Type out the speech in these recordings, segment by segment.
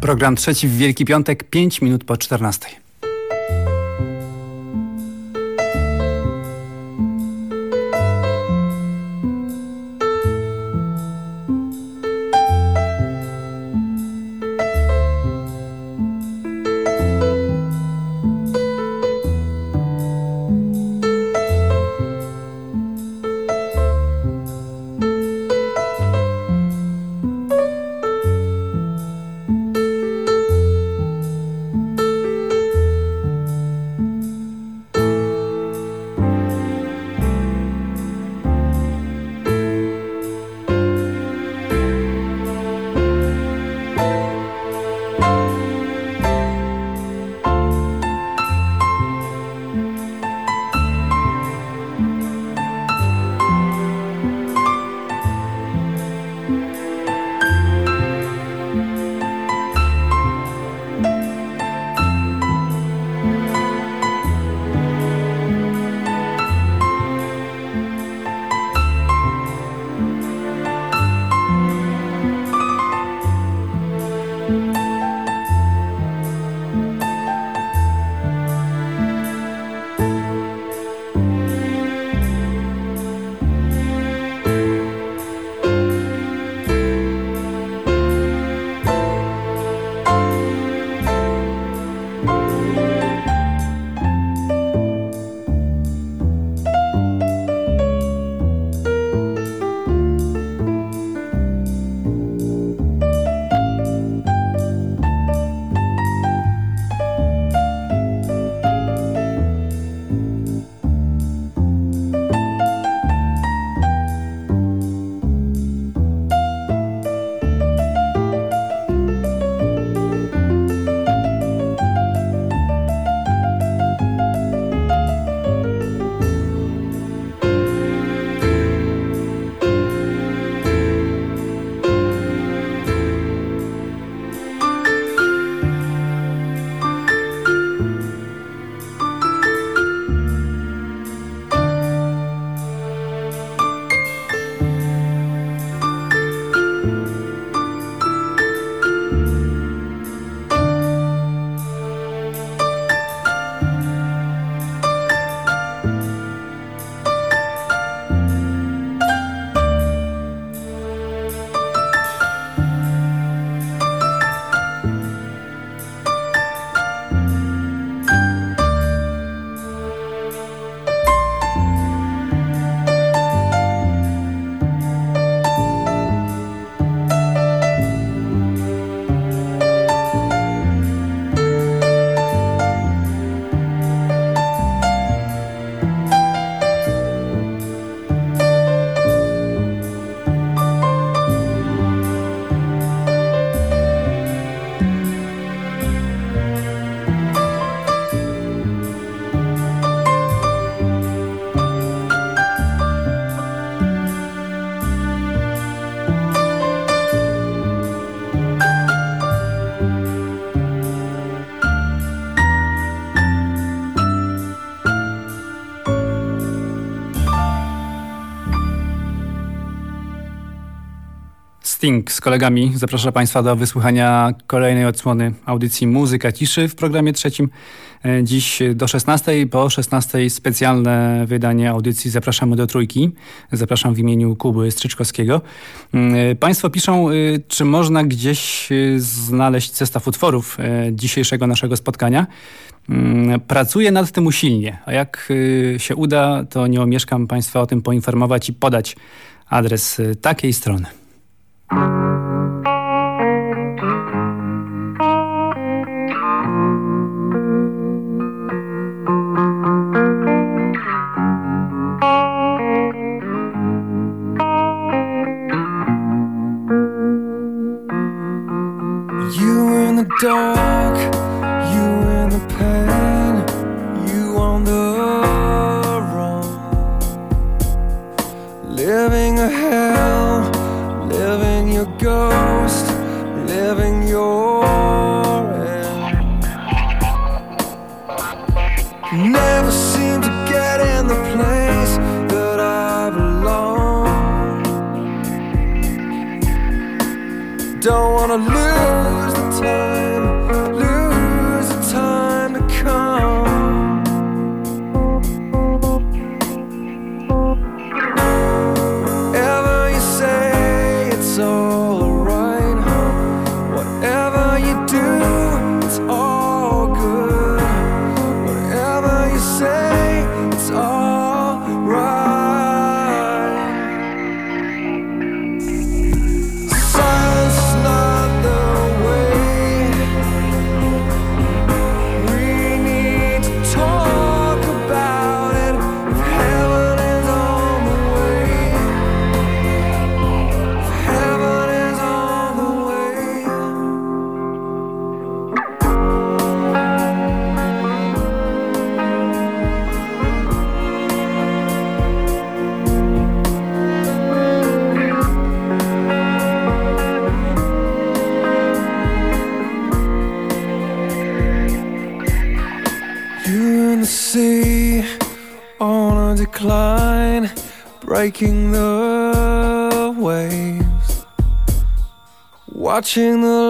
Program trzeci w Wielki Piątek, 5 minut po 14. Z kolegami zaprasza Państwa do wysłuchania kolejnej odsłony audycji Muzyka Ciszy w programie trzecim. E, dziś do 16, po 16 specjalne wydanie audycji Zapraszamy do Trójki. Zapraszam w imieniu Kuby Stryczkowskiego. Mm, e, państwo piszą, e, czy można gdzieś znaleźć zestaw utworów dzisiejszego naszego spotkania. Mm, pracuję nad tym usilnie, a jak się uda, to nie omieszkam Państwa o tym poinformować i podać adres takiej strony. Dark, your ghost, living your end. Never seem to get in the place that I belong. Don't wanna lose breaking the waves, watching the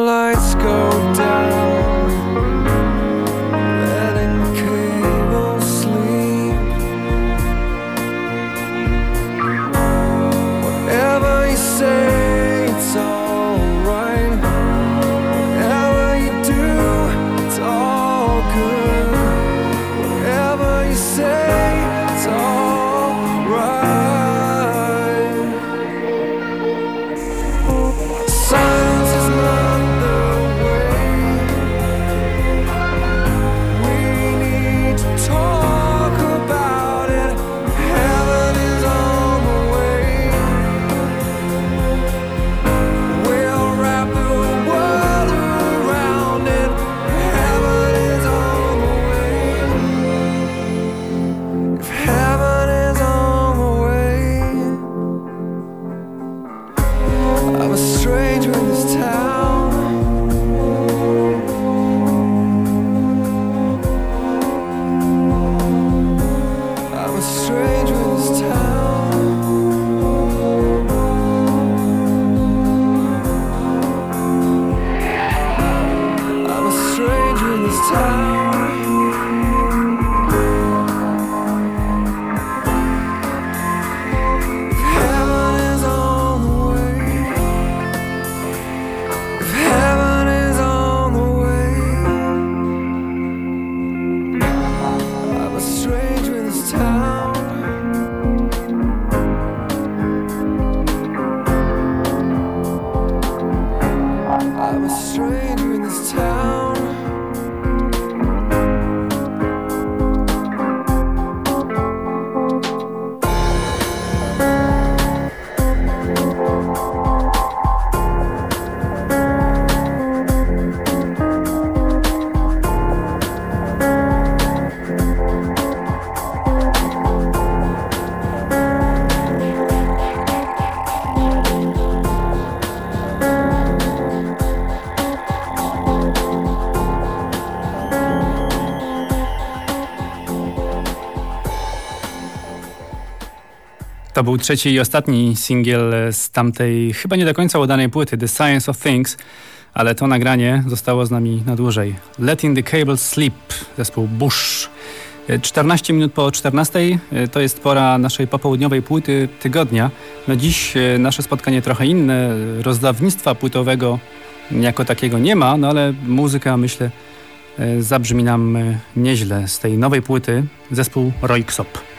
To był trzeci i ostatni singiel z tamtej chyba nie do końca udanej płyty The Science of Things, ale to nagranie zostało z nami na dłużej. Letting the Cable Sleep, zespół Bush. 14 minut po 14 to jest pora naszej popołudniowej płyty tygodnia. No dziś e, nasze spotkanie trochę inne, rozdawnictwa płytowego jako takiego nie ma, no ale muzyka myślę e, zabrzmi nam e, nieźle z tej nowej płyty zespół Royksop.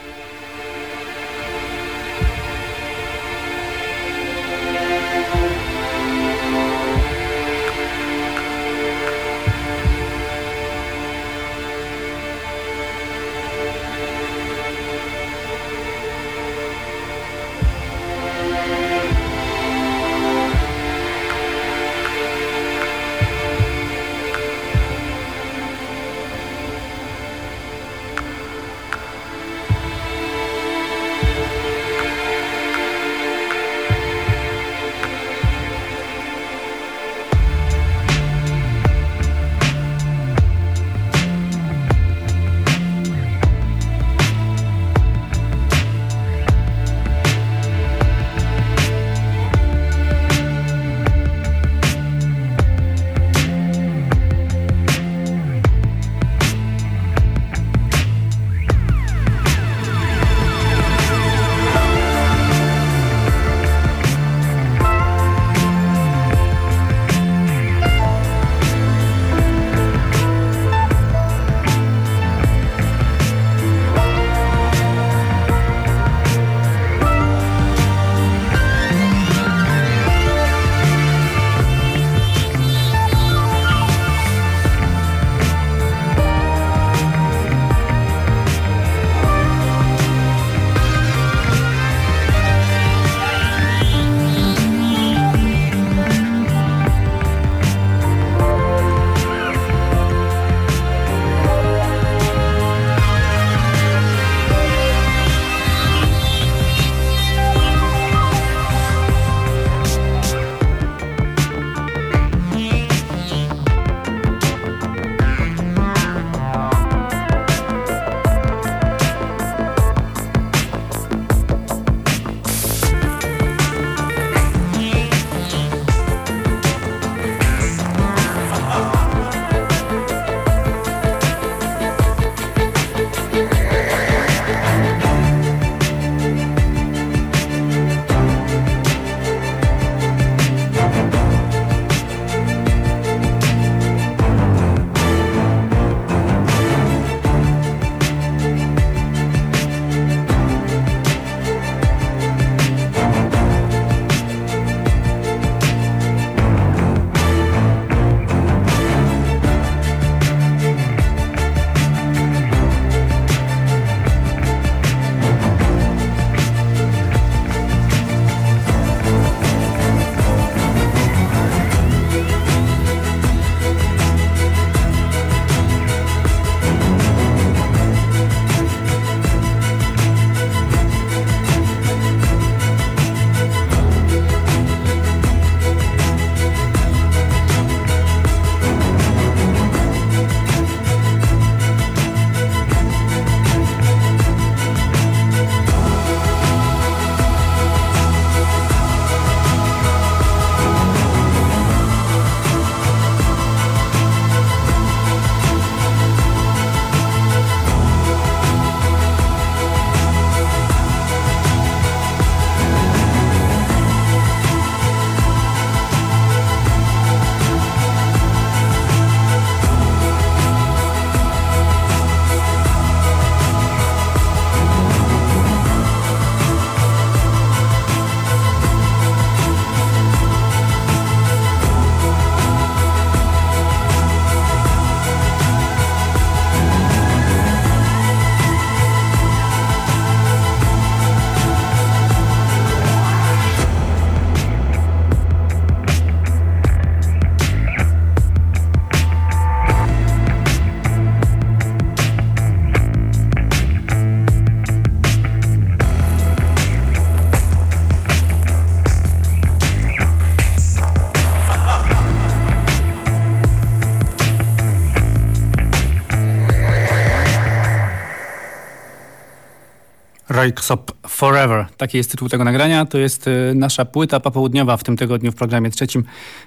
Röyksopp Forever. Taki jest tytuł tego nagrania. To jest e, nasza płyta popołudniowa w tym tygodniu w programie trzecim.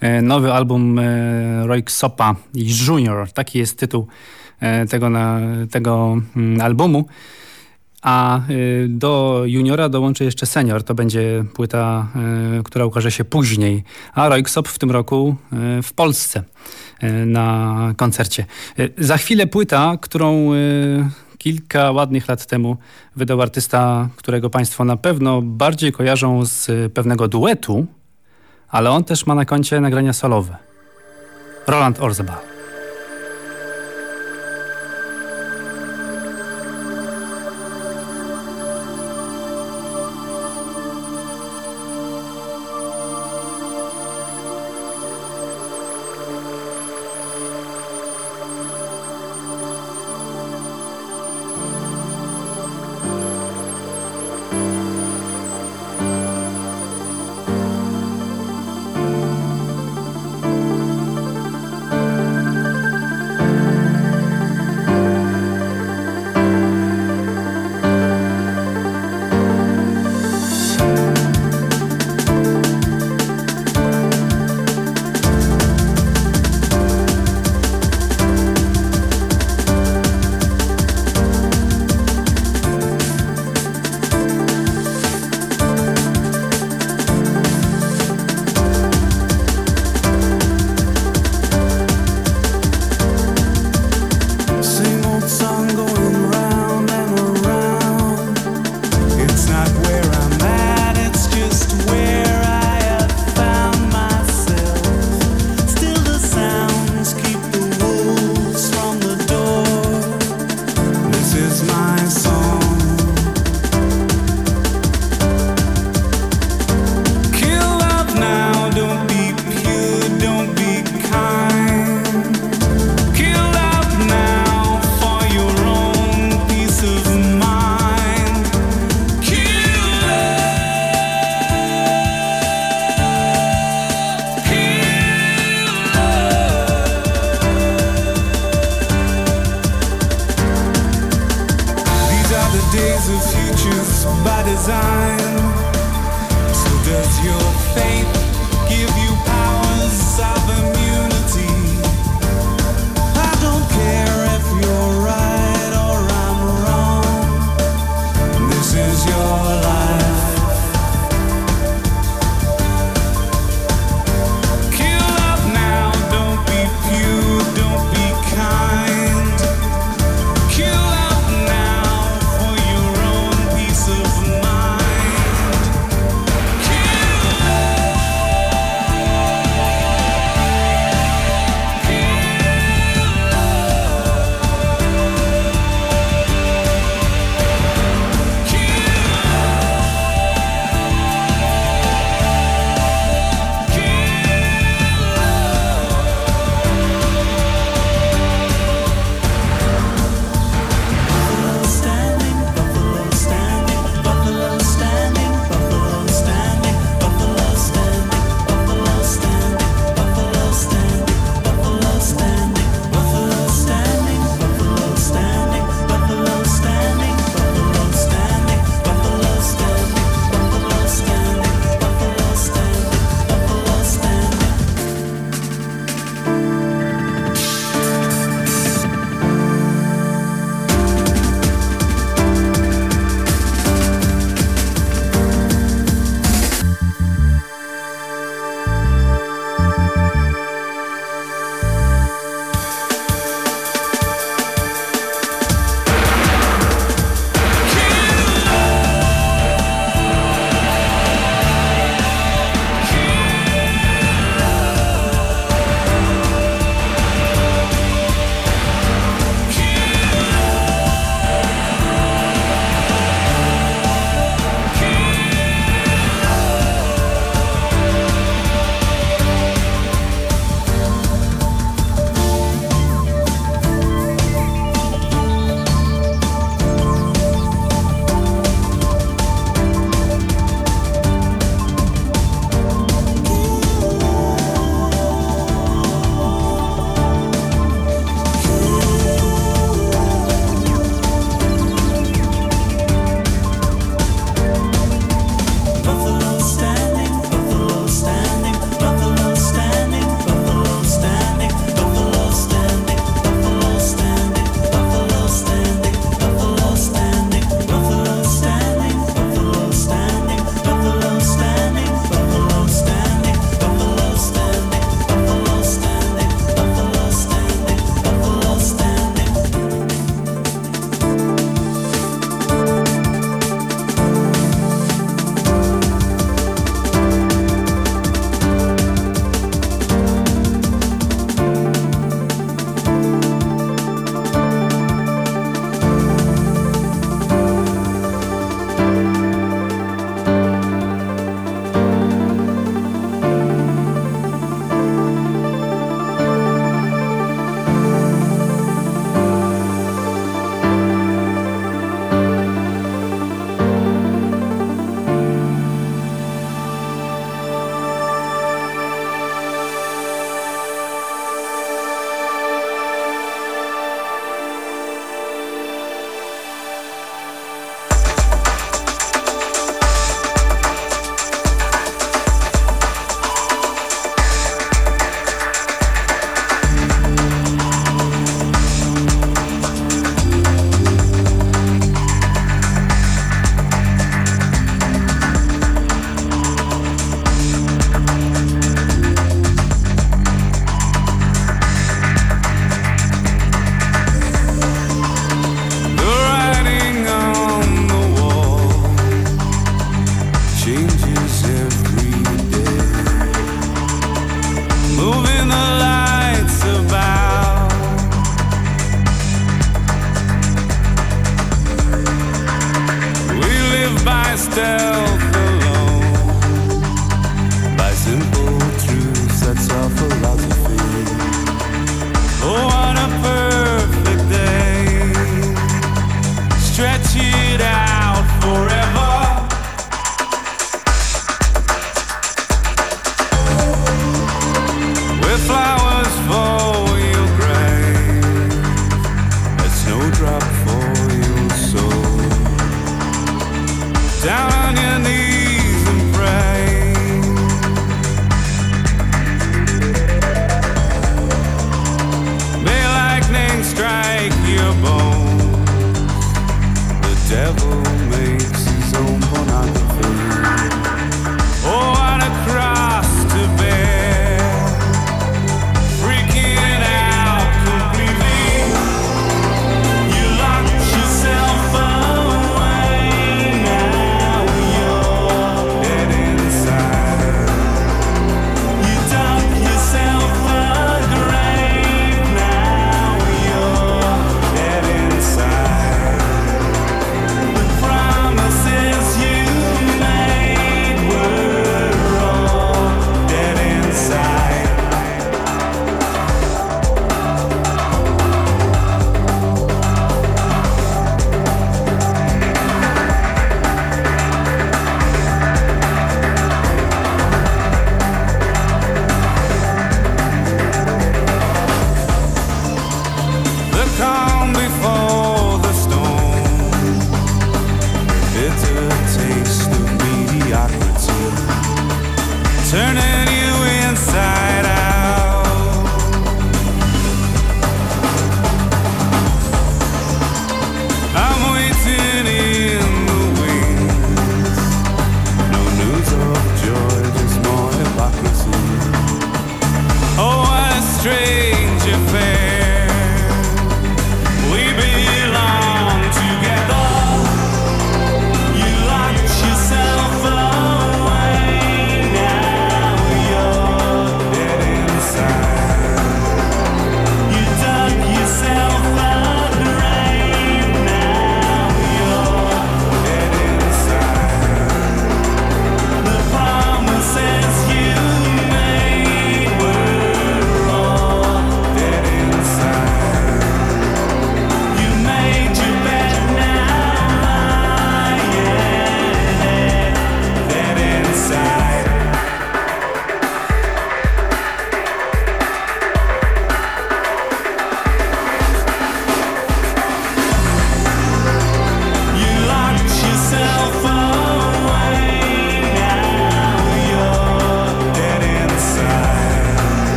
E, nowy album e, Röyksopa Junior. Taki jest tytuł tego, na, tego mm, albumu. A do juniora dołączy jeszcze senior. To będzie płyta, która ukaże się później. A Röyksopp w tym roku w Polsce na koncercie. Za chwilę płyta, którą kilka ładnych lat temu wydał artysta, którego Państwo na pewno bardziej kojarzą z pewnego duetu, ale on też ma na koncie nagrania solowe. Roland Orzabal.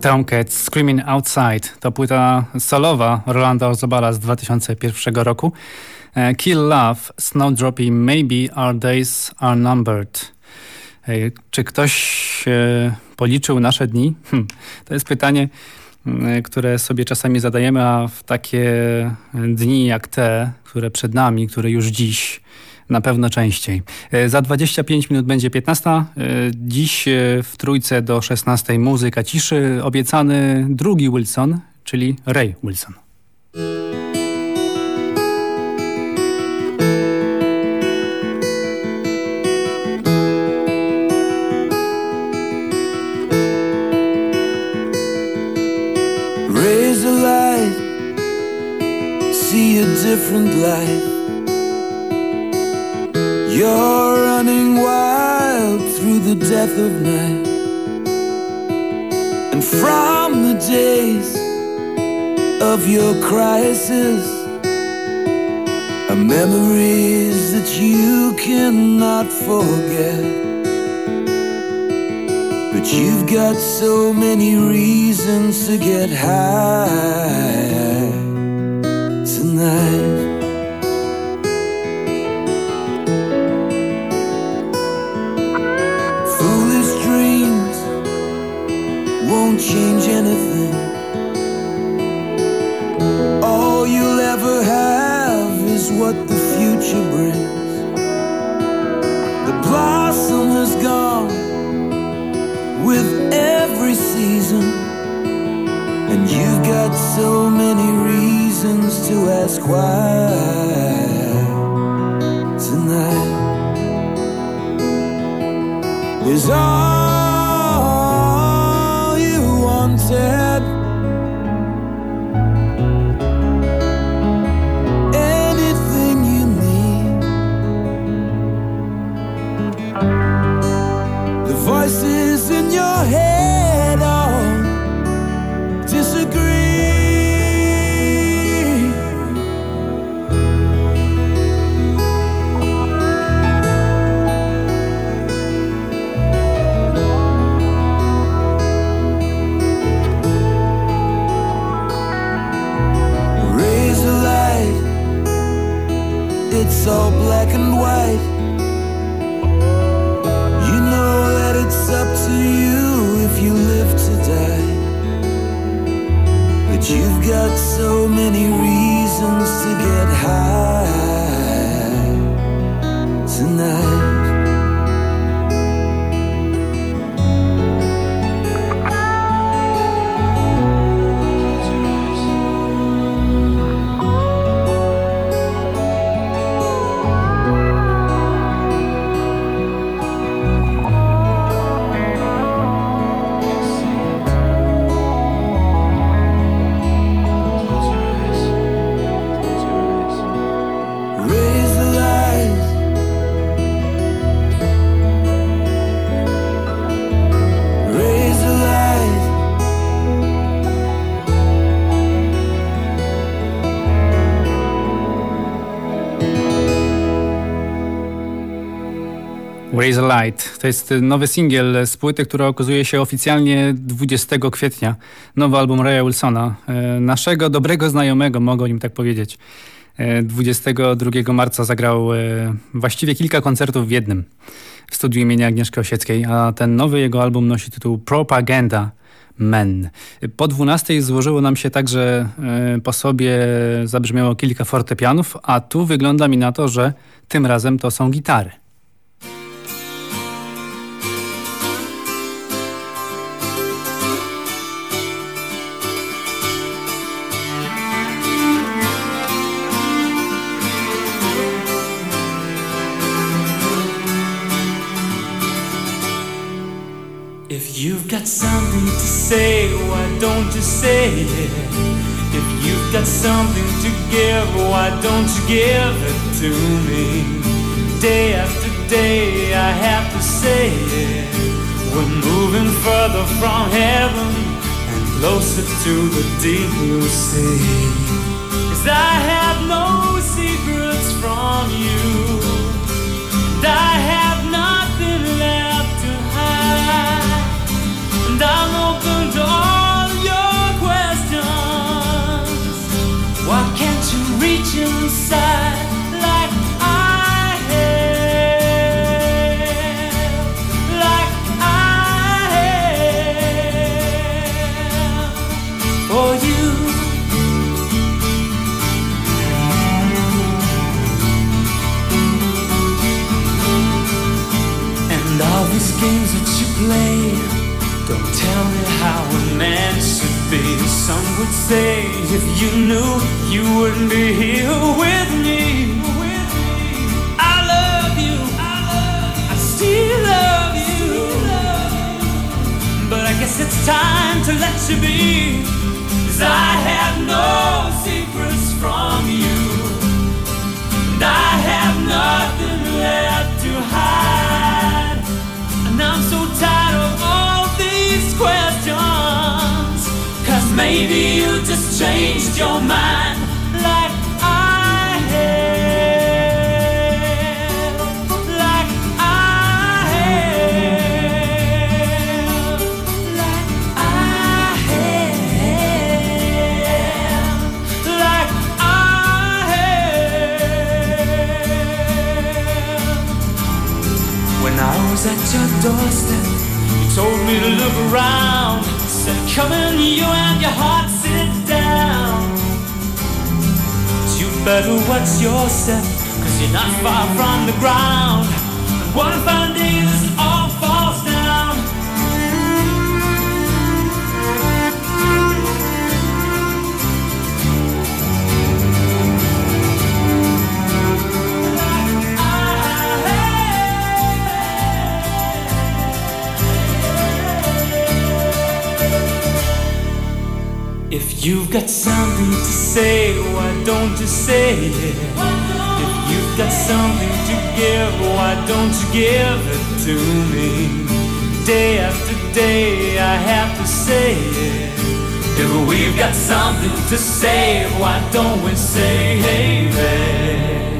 Tomcat Screaming Outside to płyta solowa Rolanda Ozobala z 2001 roku. E, Kill Love, Snowdroppy, Maybe Our Days Are Numbered. E, czy ktoś policzył nasze dni? Hm, to jest pytanie, które sobie czasami zadajemy, a w takie dni jak te, które przed nami, które już dziś na pewno częściej. E, za 25 minut będzie 15. E, dziś e, w trójce do 16 muzyka ciszy. Obiecany drugi Wilson, czyli Ray Wilson. Different. You're running wild through the death of night. And from the days of your crisis are memories that you cannot forget. But you've got so many reasons to get high tonight. Has gone with every season, and you've got so many reasons to ask why tonight is all. Raise a Light. To jest nowy singiel z płyty, która okazuje się oficjalnie 20 kwietnia. Nowy album Raya Wilsona, e, naszego dobrego znajomego, mogę o nim tak powiedzieć. 22 e, marca zagrał właściwie kilka koncertów w jednym w studiu imienia Agnieszki Osieckiej, a ten nowy jego album nosi tytuł Propaganda Men. Po 12 złożyło nam się tak, że po sobie zabrzmiało kilka fortepianów, a tu wygląda mi na to, że tym razem to są gitary. Say? If you've got something to give, why don't you give it to me? Day after day, I have to say it. We're moving further from heaven and closer to the deep blue sea. Cause I have no secrets from you. And I have would say if you knew you wouldn't be here with me. I love you, I still love you. But I guess it's time to let you be. Cause I have no maybe you just changed your mind like I have. Like I have. Like I have. Like I have. When I was at your doorstep, you told me to look around. Come in, you and your heart, sit down. You better watch your step, cause you're not far from the ground. And one fine day, you've got something to say, why don't you say it? If you've got something to give, why don't you give it to me? Day after day, I have to say it. If we've got something to say, why don't we say? When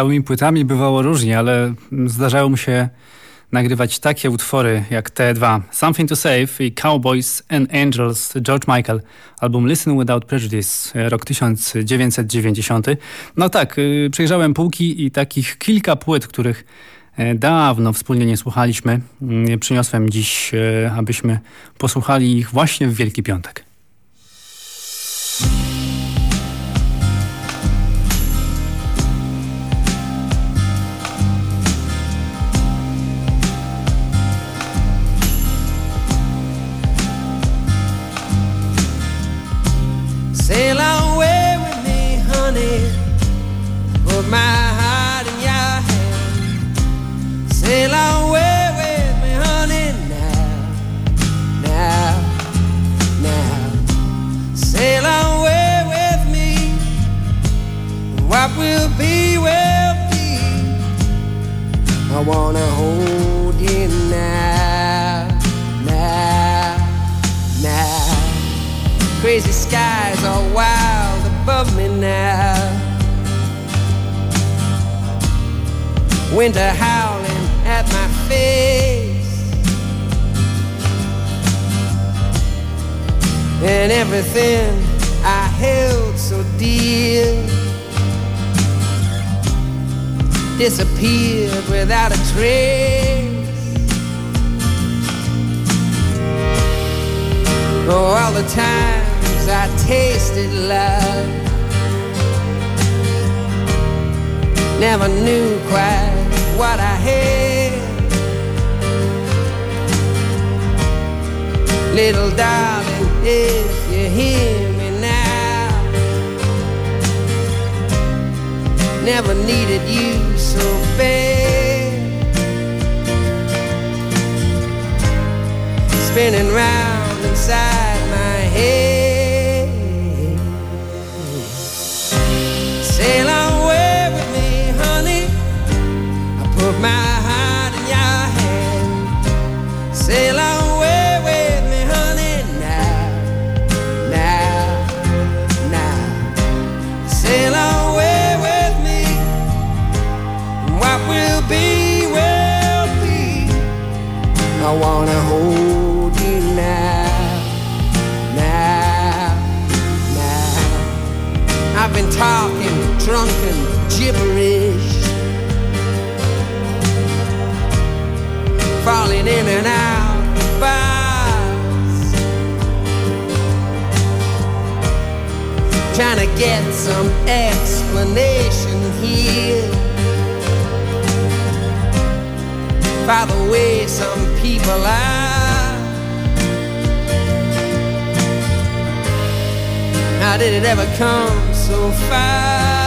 całymi płytami bywało różnie, ale zdarzało mu się nagrywać takie utwory jak te dwa Something to Save i Cowboys and Angels George Michael, album Listen Without Prejudice, rok 1990. No tak, y, przejrzałem półki i takich kilka płyt, których e, dawno wspólnie nie słuchaliśmy, mm, przyniosłem dziś, e, abyśmy posłuchali ich właśnie w Wielki Piątek. Everything I held so dear disappeared without a trace. Oh, all the times I tasted love, never knew quite what I had. Little darling, if you hear me now. never needed you so bad. Spinning round inside my head. Talking drunken gibberish, falling in and out of bars, trying to get some explanation here. by the way some people are. How did it ever come so far?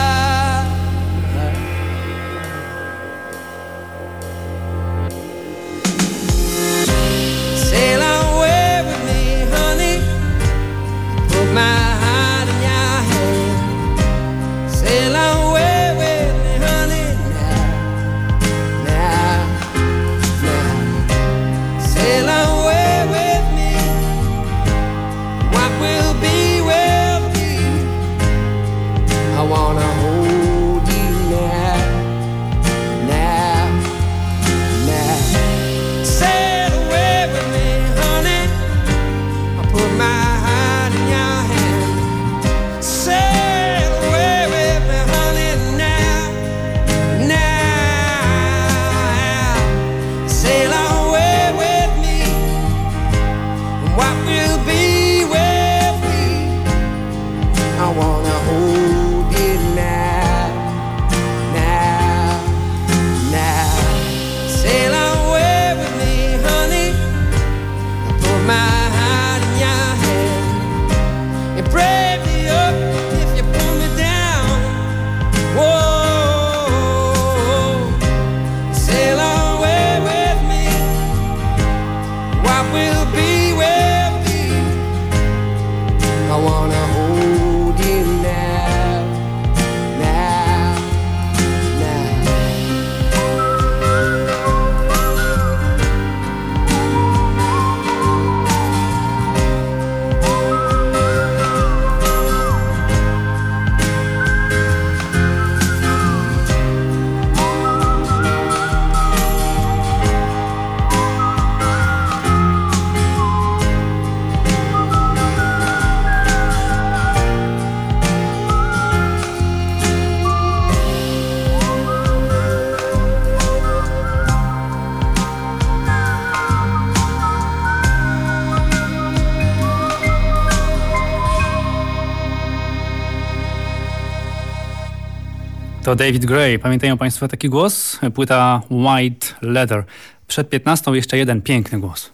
To David Gray. Pamiętają Państwo taki głos? Płyta White Leather. Przed 15 jeszcze jeden piękny głos.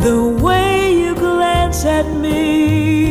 the way you glance at me.